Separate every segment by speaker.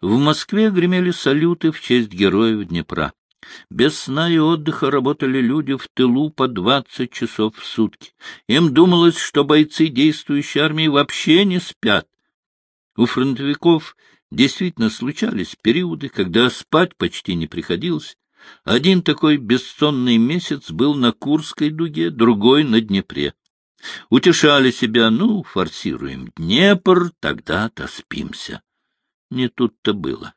Speaker 1: В Москве гремели салюты в честь героев Днепра. Без сна и отдыха работали люди в тылу по двадцать часов в сутки. Им думалось, что бойцы действующей армии вообще не спят. У фронтовиков действительно случались периоды, когда спать почти не приходилось. Один такой бессонный месяц был на Курской дуге, другой — на Днепре. Утешали себя, ну, форсируем Днепр, тогда-то спимся. Не тут-то было.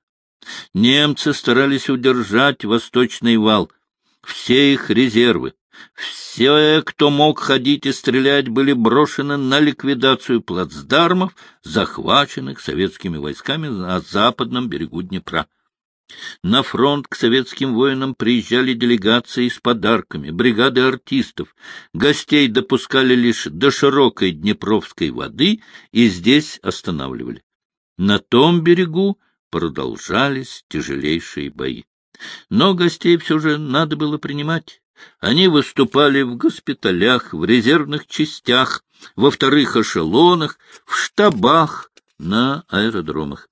Speaker 1: Немцы старались удержать восточный вал. Все их резервы, все, кто мог ходить и стрелять, были брошены на ликвидацию плацдармов, захваченных советскими войсками на западном берегу Днепра. На фронт к советским воинам приезжали делегации с подарками, бригады артистов. Гостей допускали лишь до широкой Днепровской воды и здесь останавливали. На том берегу продолжались тяжелейшие бои. Но гостей все же надо было принимать. Они выступали в госпиталях, в резервных частях, во вторых эшелонах, в штабах, на аэродромах.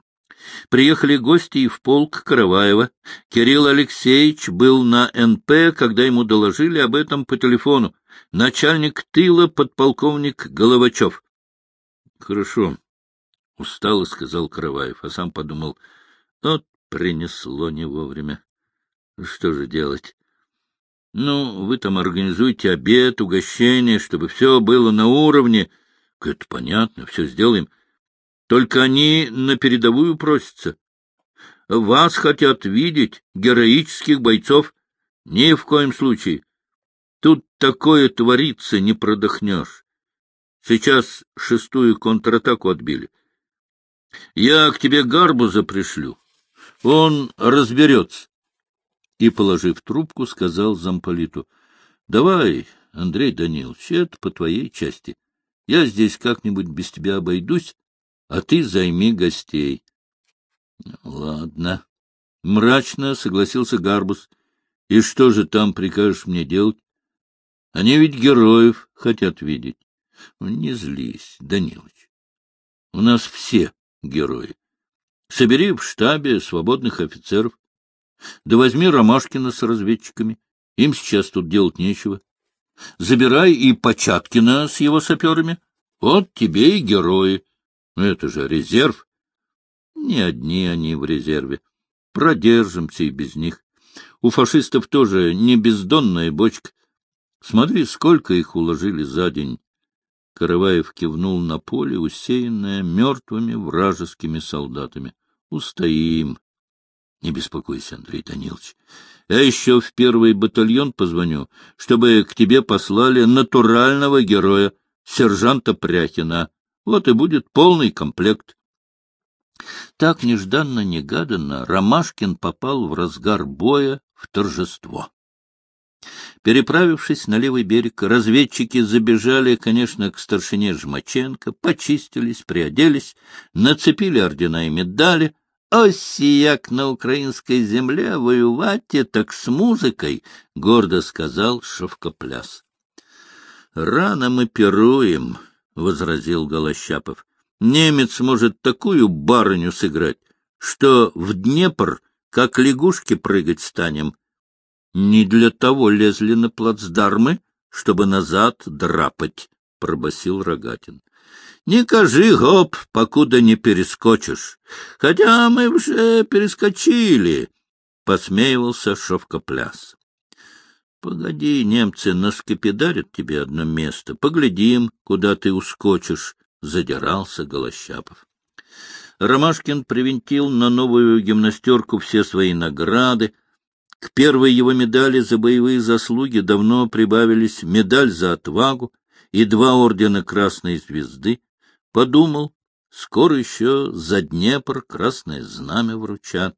Speaker 1: Приехали гости и в полк Караваева. Кирилл Алексеевич был на НП, когда ему доложили об этом по телефону. Начальник тыла подполковник Головачев. — Хорошо, — устало сказал Караваев, а сам подумал, вот принесло не вовремя. Что же делать? Ну, вы там организуйте обед, угощение, чтобы все было на уровне. Это понятно, все сделаем. Только они на передовую просятся. Вас хотят видеть, героических бойцов. Ни в коем случае. Тут такое творится, не продохнешь. Сейчас шестую контратаку отбили. Я к тебе Гарбуза пришлю. Он разберется. И, положив трубку, сказал замполиту, — Давай, Андрей Данилович, это по твоей части. Я здесь как-нибудь без тебя обойдусь, а ты займи гостей. — Ладно. Мрачно согласился Гарбус. — И что же там прикажешь мне делать? Они ведь героев хотят видеть. Ну, не злись, Данилович. У нас все герои. Собери в штабе свободных офицеров. Да возьми Ромашкина с разведчиками. Им сейчас тут делать нечего. Забирай и Початкина с его саперами. Вот тебе и герои. Это же резерв. Не одни они в резерве. Продержимся и без них. У фашистов тоже не бездонная бочка. Смотри, сколько их уложили за день. Караваев кивнул на поле, усеянное мертвыми вражескими солдатами. — Устоим. Не беспокойся, Андрей Данилович. Я еще в первый батальон позвоню, чтобы к тебе послали натурального героя, сержанта Пряхина. Вот и будет полный комплект. Так нежданно-негаданно Ромашкин попал в разгар боя в торжество. Переправившись на левый берег, разведчики забежали, конечно, к старшине Жмаченко, почистились, приоделись, нацепили ордена и медали. «Осияк на украинской земле воевать так с музыкой», — гордо сказал Шовкопляс. «Рано мы пируем», — возразил Голощапов. «Немец может такую барыню сыграть, что в Днепр, как лягушки, прыгать станем». Не для того лезли на плацдармы, чтобы назад драпать, — пробасил Рогатин. — Не кажи, гоп, покуда не перескочишь. Хотя мы уже перескочили, — посмеивался Шовкопляс. — Погоди, немцы наскопидарят тебе одно место. Поглядим, куда ты ускочишь, — задирался Голощапов. Ромашкин привинтил на новую гимнастерку все свои награды, к первой его медали за боевые заслуги давно прибавились медаль за отвагу и два ордена Красной Звезды. Подумал, скоро еще за Днепр Красное Знамя вручат.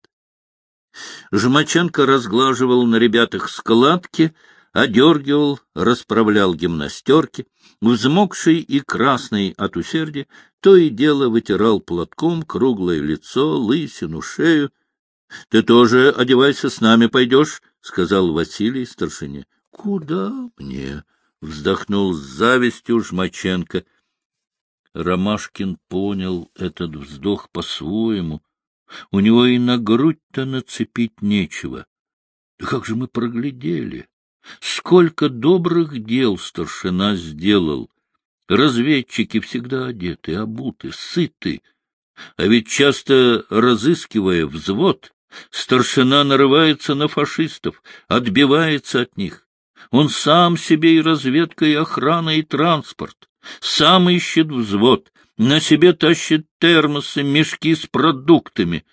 Speaker 1: Жмаченко разглаживал на ребятах складки, одергивал, расправлял гимнастерки, взмокший и красный от усердия, то и дело вытирал платком круглое лицо, лысину, шею, — Ты тоже одевайся, с нами пойдешь, — сказал Василий старшине. — Куда мне? — вздохнул с завистью Жмаченко. Ромашкин понял этот вздох по-своему. У него и на грудь-то нацепить нечего. Да как же мы проглядели! Сколько добрых дел старшина сделал! Разведчики всегда одеты, обуты, сыты. А ведь часто, разыскивая взвод, старшина нарывается на фашистов, отбивается от них. Он сам себе и разведка, и охрана, и транспорт. Сам ищет взвод, на себе тащит термосы, мешки с продуктами.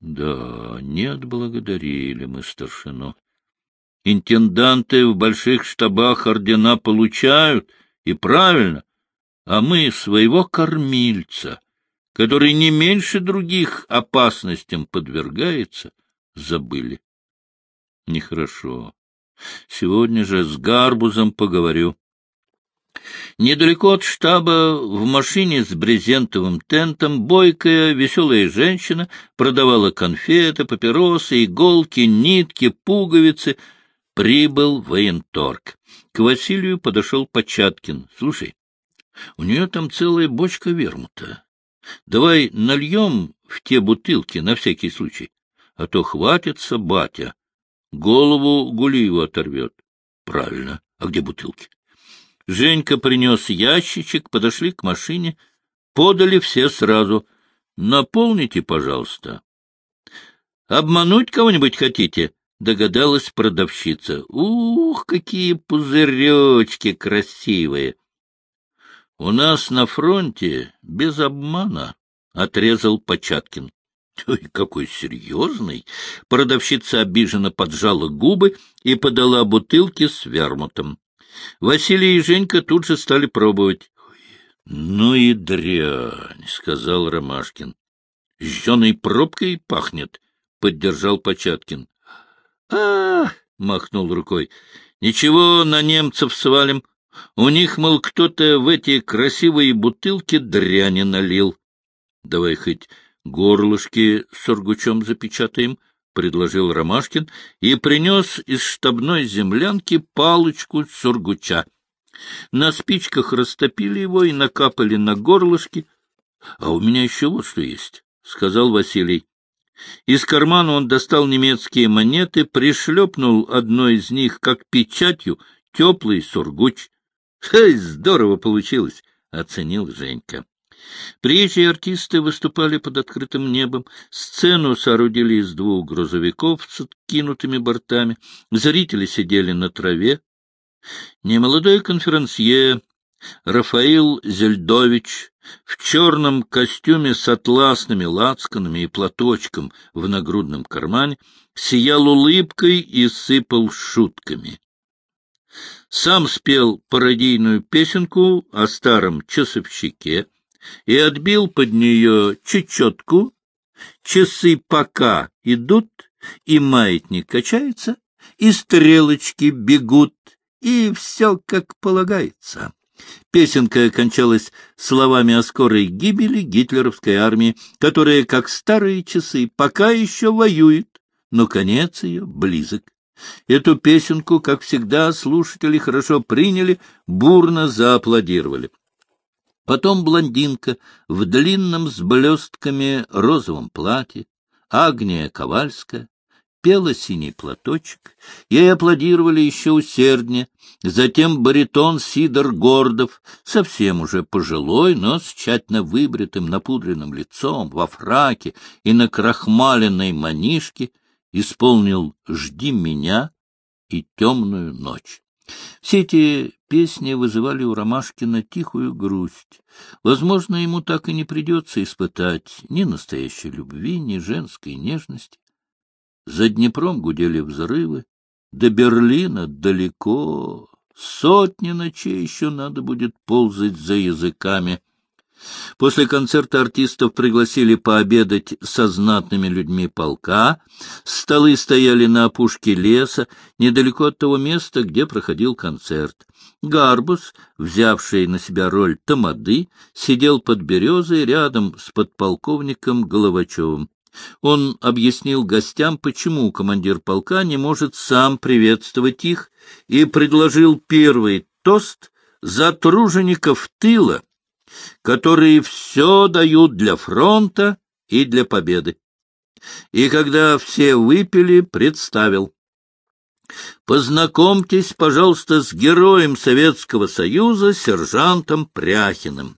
Speaker 1: Да, не отблагодарили мы старшину. Интенданты в больших штабах ордена получают, и правильно, а мы своего кормильца, который не меньше других опасностям подвергается, забыли. Нехорошо. Сегодня же с Гарбузом поговорю. Недалеко от штаба, в машине с брезентовым тентом, бойкая, веселая женщина продавала конфеты, папиросы, иголки, нитки, пуговицы. Прибыл военторг. К Василию подошел Початкин. — Слушай, у нее там целая бочка вермута. Давай нальем в те бутылки на всякий случай, а то хватится батя. Голову Гулиеву оторвет. — Правильно. А где бутылки? Женька принес ящичек, подошли к машине, подали все сразу. «Наполните, пожалуйста». «Обмануть кого-нибудь хотите?» — догадалась продавщица. «Ух, какие пузыречки красивые!» «У нас на фронте без обмана», — отрезал Початкин. «Ой, какой серьезный!» Продавщица обиженно поджала губы и подала бутылки с вермутом. Василий и Женька тут же стали пробовать. — Ну и дрянь, — сказал Ромашкин. — Жженой пробкой пахнет, — поддержал Початкин. А — махнул рукой. — Ничего, на немцев свалим. У них, мол, кто-то в эти красивые бутылки дряни налил. Давай хоть горлышки сургучом запечатаем, —— предложил Ромашкин и принес из штабной землянки палочку сургуча. На спичках растопили его и накапали на горлышки. — А у меня еще вот что есть, — сказал Василий. Из кармана он достал немецкие монеты, пришлепнул одной из них, как печатью, теплый сургуч. — Эй, здорово получилось! — оценил Женька. Приезжие артисты выступали под открытым небом, сцену соорудили из двух грузовиков с откинутыми бортами, зрители сидели на траве. Немолодой конферансье Рафаил Зельдович в черном костюме с атласными лацканами и платочком в нагрудном кармане сиял улыбкой и сыпал шутками. Сам спел пародийную песенку о старом часовщике, и отбил под нее чечетку. Часы пока идут, и маятник качается, и стрелочки бегут, и все как полагается. Песенка окончалась словами о скорой гибели гитлеровской армии, которая, как старые часы, пока еще воюет, но конец ее близок. Эту песенку, как всегда, слушатели хорошо приняли, бурно зааплодировали. Потом блондинка в длинном с блестками розовом платье, Агния Ковальская, пела синий платочек, ей аплодировали еще усерднее, затем баритон Сидор Гордов, совсем уже пожилой, но с тщательно выбритым напудренным лицом, во фраке и на крахмаленной манишке, исполнил «Жди меня» и «Темную ночь». Все эти песни вызывали у Ромашкина тихую грусть. Возможно, ему так и не придется испытать ни настоящей любви, ни женской нежности. За Днепром гудели взрывы, до Берлина далеко, сотни ночей еще надо будет ползать за языками — После концерта артистов пригласили пообедать со знатными людьми полка. Столы стояли на опушке леса, недалеко от того места, где проходил концерт. Гарбус, взявший на себя роль тамады, сидел под березой рядом с подполковником Головачевым. Он объяснил гостям, почему командир полка не может сам приветствовать их, и предложил первый тост за тружеников тыла, которые все дают для фронта и для победы. И когда все выпили, представил. Познакомьтесь, пожалуйста, с героем Советского Союза, сержантом Пряхиным.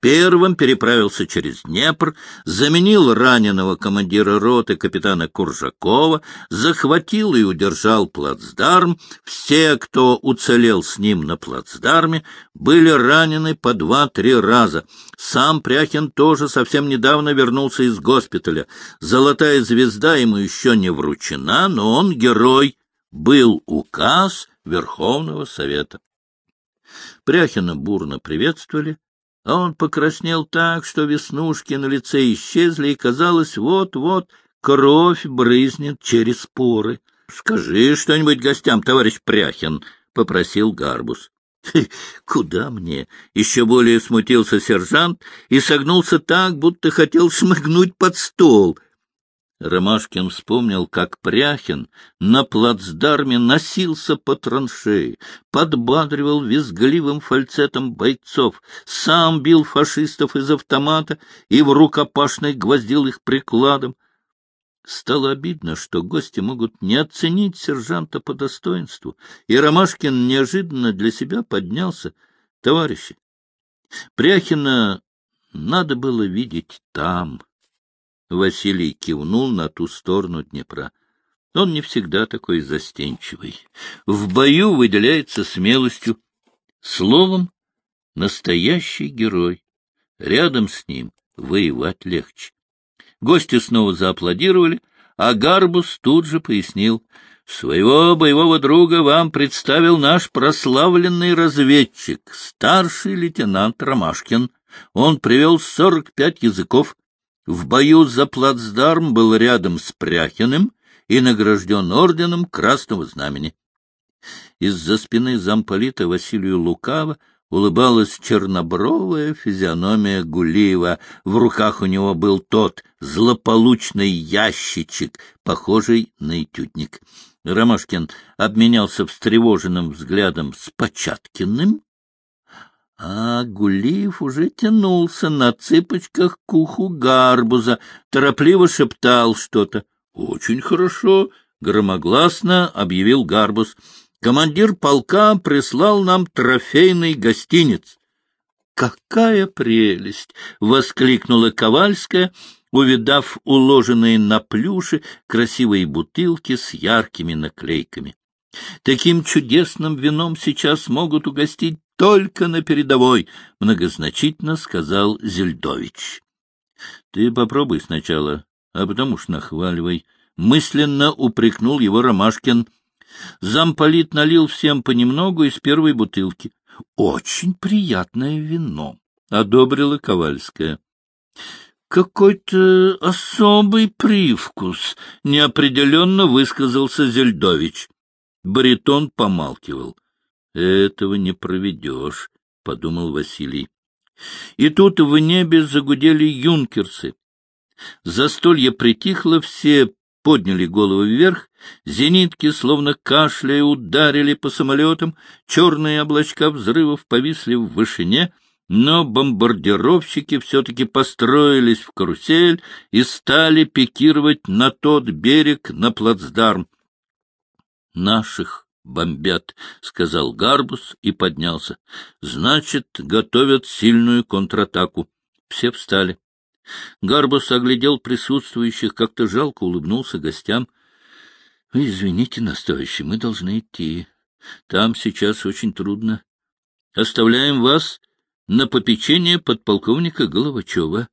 Speaker 1: Первым переправился через Днепр, заменил раненого командира роты капитана Куржакова, захватил и удержал плацдарм. Все, кто уцелел с ним на плацдарме, были ранены по два-три раза. Сам Пряхин тоже совсем недавно вернулся из госпиталя. Золотая звезда ему еще не вручена, но он герой. Был указ Верховного Совета. Пряхина бурно приветствовали, а он покраснел так, что веснушки на лице исчезли, и, казалось, вот-вот кровь брызнет через поры. — Скажи что-нибудь гостям, товарищ Пряхин, — попросил Гарбус. — Куда мне? — еще более смутился сержант и согнулся так, будто хотел шмыгнуть под стол — Ромашкин вспомнил, как Пряхин на плацдарме носился по траншеи, подбадривал визгливым фальцетом бойцов, сам бил фашистов из автомата и в рукопашной гвоздил их прикладом. Стало обидно, что гости могут не оценить сержанта по достоинству, и Ромашкин неожиданно для себя поднялся. Товарищи, Пряхина надо было видеть там. Василий кивнул на ту сторону Днепра. Он не всегда такой застенчивый. В бою выделяется смелостью. Словом, настоящий герой. Рядом с ним воевать легче. Гости снова зааплодировали, а Гарбус тут же пояснил. Своего боевого друга вам представил наш прославленный разведчик, старший лейтенант Ромашкин. Он привел сорок пять языков, в бою за плацдарм был рядом с Пряхиным и награжден орденом Красного Знамени. Из-за спины замполита Василию Лукава улыбалась чернобровая физиономия Гулиева. В руках у него был тот злополучный ящичек, похожий на этюдник. Ромашкин обменялся встревоженным взглядом с Початкиным, а Гулиев уже тянулся на цыпочках к уху гарбуза, торопливо шептал что-то. — Очень хорошо, — громогласно объявил гарбуз. — Командир полка прислал нам трофейный гостиниц. — Какая прелесть! — воскликнула Ковальская, увидав уложенные на плюши красивые бутылки с яркими наклейками. Таким чудесным вином сейчас могут угостить только на передовой, — многозначительно сказал Зельдович. — Ты попробуй сначала, а потом уж нахваливай. Мысленно упрекнул его Ромашкин. Замполит налил всем понемногу из первой бутылки. — Очень приятное вино, — одобрила Ковальская. — Какой-то особый привкус, — неопределенно высказался Зельдович. Баритон помалкивал. Этого не проведешь, — подумал Василий. И тут в небе загудели юнкерсы. Застолье притихло, все подняли головы вверх, зенитки, словно кашляя, ударили по самолетам, черные облачка взрывов повисли в вышине, но бомбардировщики все-таки построились в карусель и стали пикировать на тот берег, на плацдарм. Наших бомбят, — сказал Гарбус и поднялся. — Значит, готовят сильную контратаку. Все встали. Гарбус оглядел присутствующих, как-то жалко улыбнулся гостям. — Извините, настоящий, мы должны идти. Там сейчас очень трудно. Оставляем вас на попечение подполковника Головачева.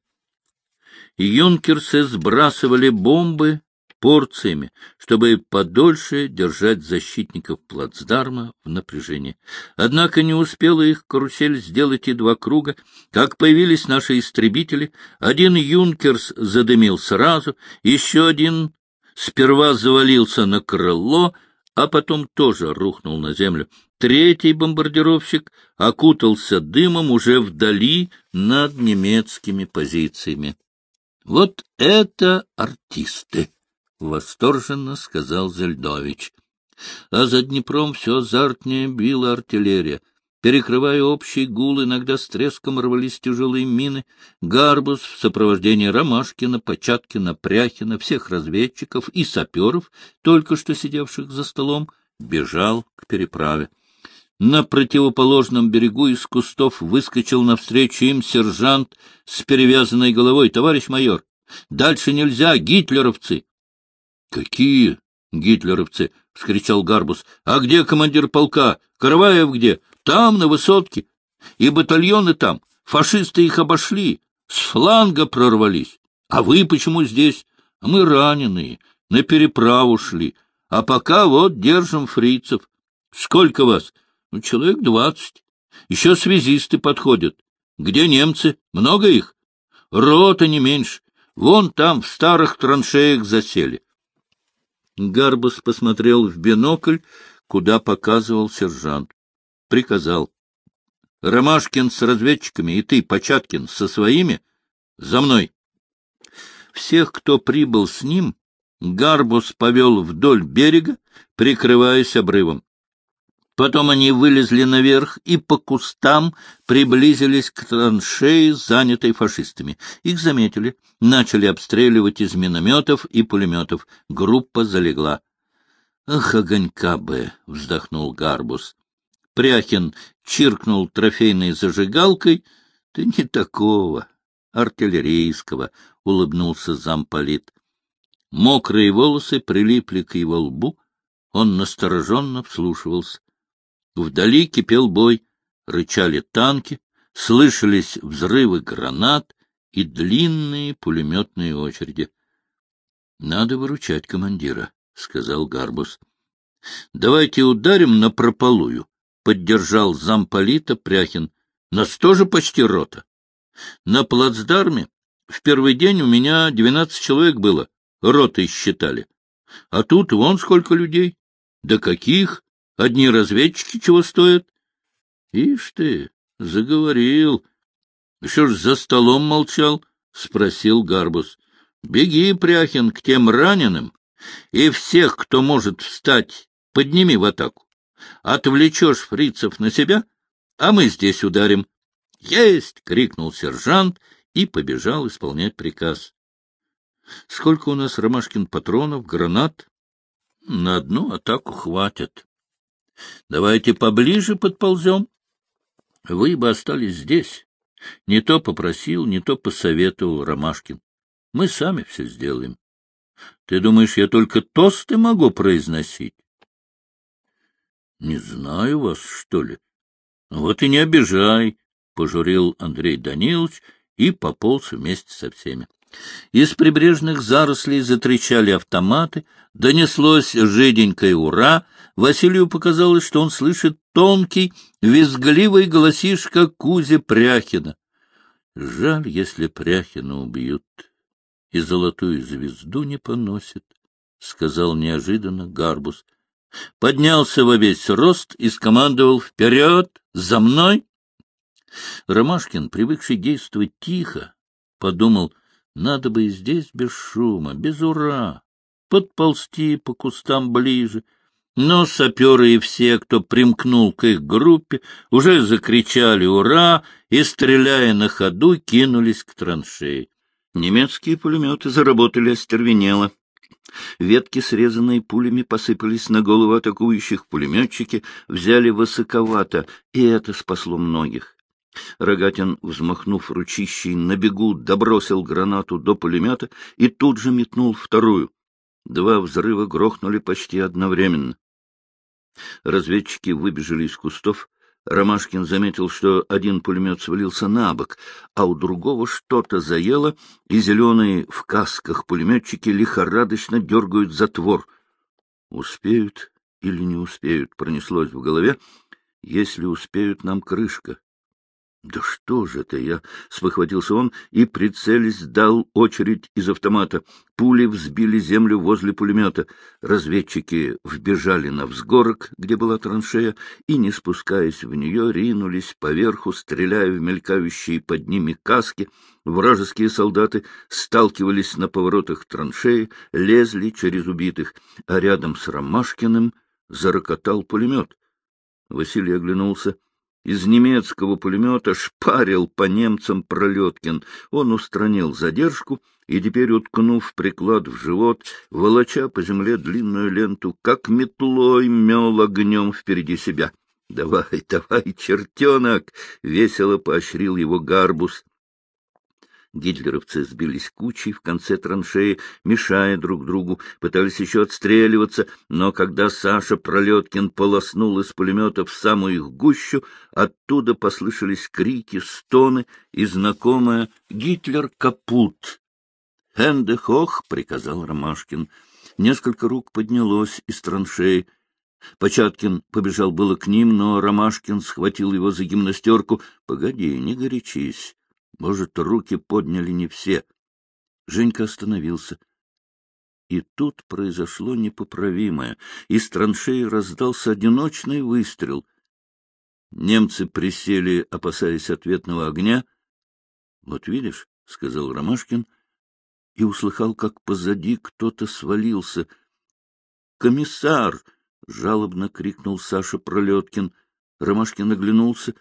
Speaker 1: Юнкерсы сбрасывали бомбы порциями, чтобы подольше держать защитников плацдарма в напряжении. Однако не успела их карусель сделать и два круга, как появились наши истребители. Один «Юнкерс» задымил сразу, еще один сперва завалился на крыло, а потом тоже рухнул на землю. Третий бомбардировщик окутался дымом уже вдали над немецкими позициями. Вот это артисты! — восторженно сказал Зельдович. А за Днепром все азартнее била артиллерия. Перекрывая общий гул, иногда с треском рвались тяжелые мины. Гарбус в сопровождении Ромашкина, Початкина, Пряхина, всех разведчиков и саперов, только что сидевших за столом, бежал к переправе. На противоположном берегу из кустов выскочил навстречу им сержант с перевязанной головой. — Товарищ майор, дальше нельзя, гитлеровцы! — Какие гитлеровцы? — вскричал Гарбус. — А где командир полка? Караваев где? Там, на высотке. И батальоны там. Фашисты их обошли. С фланга прорвались. А вы почему здесь? Мы раненые. На переправу шли. А пока вот держим фрицев. Сколько вас? Ну, человек двадцать. Еще связисты подходят. Где немцы? Много их? Рота не меньше. Вон там в старых траншеях засели. Гарбус посмотрел в бинокль, куда показывал сержант приказал. Ромашкин с разведчиками и ты, Початкин, со своими, за мной. Всех, кто прибыл с ним, Гарбус повел вдоль берега, прикрываясь обрывом. Потом они вылезли наверх и по кустам приблизились к траншеи, занятой фашистами. Их заметили, начали обстреливать из минометов и пулеметов. Группа залегла. — Ах, огонька бы! — вздохнул Гарбус. Пряхин чиркнул трофейной зажигалкой. — Ты не такого, артиллерийского, — улыбнулся замполит. Мокрые волосы прилипли к его лбу. Он настороженно вслушивался. Вдали кипел бой, рычали танки, слышались взрывы гранат и длинные пулеметные очереди. — Надо выручать командира, — сказал Гарбус. — Давайте ударим на прополую. — поддержал замполита Пряхин. — Нас тоже почти рота. На плацдарме в первый день у меня двенадцать человек было, ротой считали. А тут вон сколько людей. Да каких? Одни разведчики чего стоят? Ишь ты, заговорил. Что ж за столом молчал? — спросил Гарбус. — Беги, Пряхин, к тем раненым, и всех, кто может встать, подними в атаку. Отвлечешь фрицев на себя, а мы здесь ударим. — Есть! — крикнул сержант и побежал исполнять приказ. — Сколько у нас, Ромашкин, патронов, гранат? — На одну атаку хватит. — Давайте поближе подползем. Вы бы остались здесь. Не то попросил, не то посоветовал Ромашкин. Мы сами все сделаем. Ты думаешь, я только тосты могу произносить? Не знаю вас, что ли? Вот и не обижай, — пожурил Андрей Данилович и пополз вместе со всеми. Из прибрежных зарослей затрещали автоматы, донеслось жиденькое «Ура!». Василию показалось, что он слышит тонкий, визгливый голосишка Кузи Пряхина. Жаль, если Пряхина убьют и золотую звезду не поносит, — сказал неожиданно Гарбус поднялся во весь рост и скомандовал «Вперед! За мной!» Ромашкин, привыкший действовать тихо, подумал, надо бы и здесь без шума, без ура, подползти по кустам ближе. Но саперы и все, кто примкнул к их группе, уже закричали «Ура!» и, стреляя на ходу, кинулись к траншеи. Немецкие пулеметы заработали остервенело. Ветки, срезанные пулями, посыпались на голову атакующих, пулеметчики взяли высоковато, и это спасло многих. Рогатин, взмахнув ручищей, на бегу добросил гранату до пулемета и тут же метнул вторую. Два взрыва грохнули почти одновременно. Разведчики выбежали из кустов, Ромашкин заметил, что один пулемет свалился на бок, а у другого что-то заело, и зеленые в касках пулеметчики лихорадочно дергают затвор. Успеют или не успеют, пронеслось в голове. Если успеют, нам крышка. Да что же это я? — спохватился он и, прицелясь, дал очередь из автомата. Пули взбили землю возле пулемета. Разведчики вбежали на взгорок, где была траншея, и, не спускаясь в нее, ринулись поверху, стреляя в мелькающие под ними каски. Вражеские солдаты сталкивались на поворотах траншеи, лезли через убитых, а рядом с Ромашкиным зарокотал пулемет. Василий оглянулся — Из немецкого пулемета шпарил по немцам Пролеткин. Он устранил задержку и теперь, уткнув приклад в живот, волоча по земле длинную ленту, как метлой мел огнем впереди себя. — Давай, давай, чертенок! — весело поощрил его Гарбус. Гитлеровцы сбились кучей в конце траншеи, мешая друг другу, пытались еще отстреливаться, но когда Саша Пролеткин полоснул из пулемета в самую их гущу, оттуда послышались крики, стоны и знакомое «Гитлер капут!» «Хенде хох!» — приказал Ромашкин. Несколько рук поднялось из траншеи. Початкин побежал было к ним, но Ромашкин схватил его за гимнастерку. — Погоди, не горячись. Может, руки подняли не все. Женька остановился. И тут произошло непоправимое. Из траншеи раздался одиночный выстрел. Немцы присели, опасаясь ответного огня. — Вот видишь, — сказал Ромашкин, и услыхал, как позади кто-то свалился. «Комиссар — жалобно крикнул Саша Пролеткин. Ромашкин оглянулся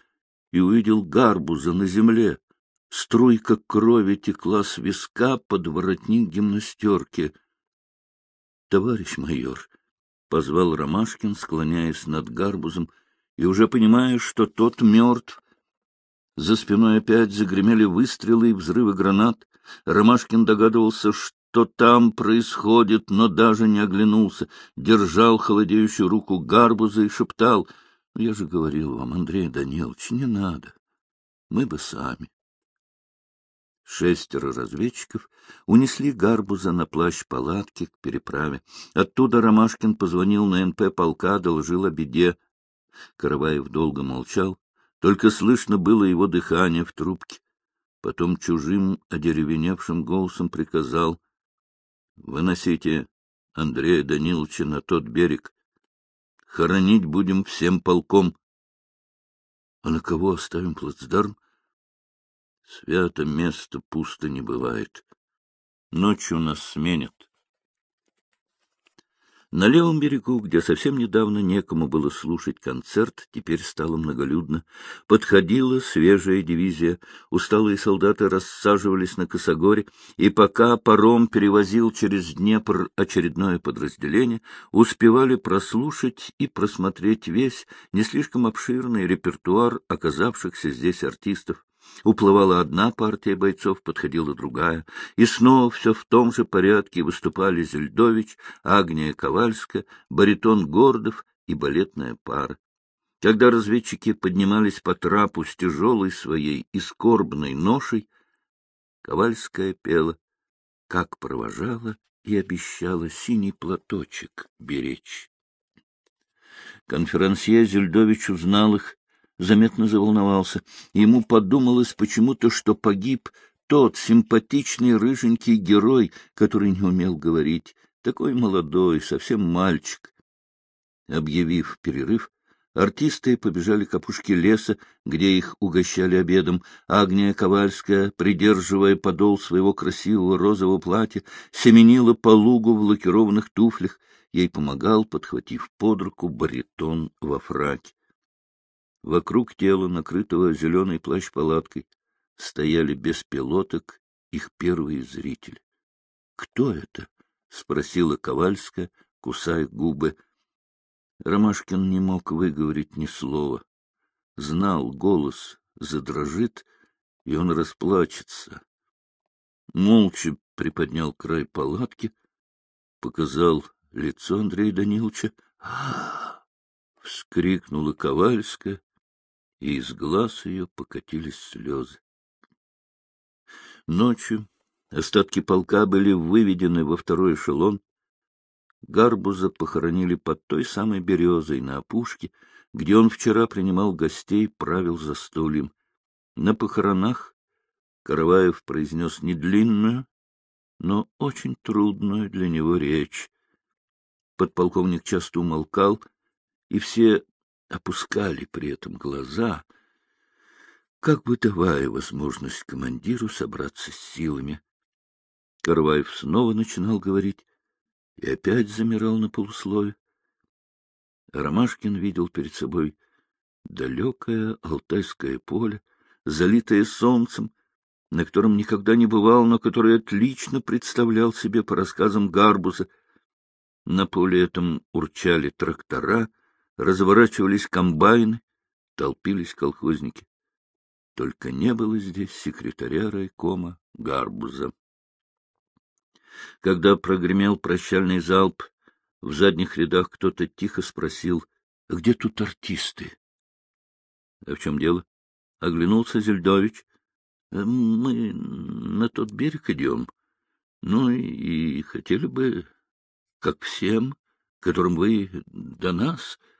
Speaker 1: и увидел гарбуза на земле. Струйка крови текла с виска под воротник гимнастерки. — Товарищ майор, — позвал Ромашкин, склоняясь над гарбузом, и уже понимая, что тот мертв. За спиной опять загремели выстрелы и взрывы гранат. Ромашкин догадывался, что там происходит, но даже не оглянулся, держал холодеющую руку гарбуза и шептал. — Я же говорил вам, Андрей Данилович, не надо. Мы бы сами. Шестеро разведчиков унесли Гарбуза на плащ палатки к переправе. Оттуда Ромашкин позвонил на НП полка, доложил о беде. Караваев долго молчал, только слышно было его дыхание в трубке. Потом чужим, одеревеневшим голосом приказал — Выносите Андрея Даниловича на тот берег. Хоронить будем всем полком. — А на кого оставим плацдарм? Свято место пусто не бывает. Ночью нас сменят. На левом берегу, где совсем недавно некому было слушать концерт, теперь стало многолюдно. Подходила свежая дивизия, усталые солдаты рассаживались на косогоре, и пока паром перевозил через Днепр очередное подразделение, успевали прослушать и просмотреть весь не слишком обширный репертуар оказавшихся здесь артистов. Уплывала одна партия бойцов, подходила другая, и снова все в том же порядке выступали Зельдович, Агния Ковальская, баритон Гордов и балетная пара. Когда разведчики поднимались по трапу с тяжелой своей и скорбной ношей, Ковальская пела, как провожала и обещала синий платочек беречь. Конферансье Зельдович узнал их заметно заволновался. Ему подумалось почему-то, что погиб тот симпатичный рыженький герой, который не умел говорить, такой молодой, совсем мальчик. Объявив перерыв, артисты побежали к опушке леса, где их угощали обедом. Агния Ковальская, придерживая подол своего красивого розового платья, семенила по лугу в лакированных туфлях. Ей помогал, подхватив под руку, баритон во фраке. Вокруг тела, накрытого зеленой плащ-палаткой, стояли без пилоток их первые зрители. — Кто это? — спросила Ковальская, кусая губы. Ромашкин не мог выговорить ни слова. Знал, голос задрожит, и он расплачется. Молча приподнял край палатки, показал лицо Андрея Даниловича. — вскрикнула Ковальская и из глаз ее покатились слезы. Ночью остатки полка были выведены во второй эшелон. Гарбуза похоронили под той самой березой на опушке, где он вчера принимал гостей, правил за стульем. На похоронах Караваев произнес недлинную, но очень трудную для него речь. Подполковник часто умолкал, и все опускали при этом глаза, как бы давая возможность командиру собраться с силами. Карваев снова начинал говорить и опять замирал на полуслове. Ромашкин видел перед собой Далекое Алтайское поле, залитое солнцем, на котором никогда не бывал, но который отлично представлял себе по рассказам Гарбуза. На поле этом урчали трактора, разворачивались комбайны, толпились колхозники. Только не было здесь секретаря райкома Гарбуза. Когда прогремел прощальный залп, в задних рядах кто-то тихо спросил, «А где тут артисты? — А в чем дело? — оглянулся Зельдович. — Мы на тот берег идем. Ну и хотели бы, как всем, которым вы до нас, —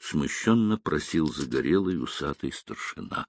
Speaker 1: смущенно просил загорелый усатый старшина.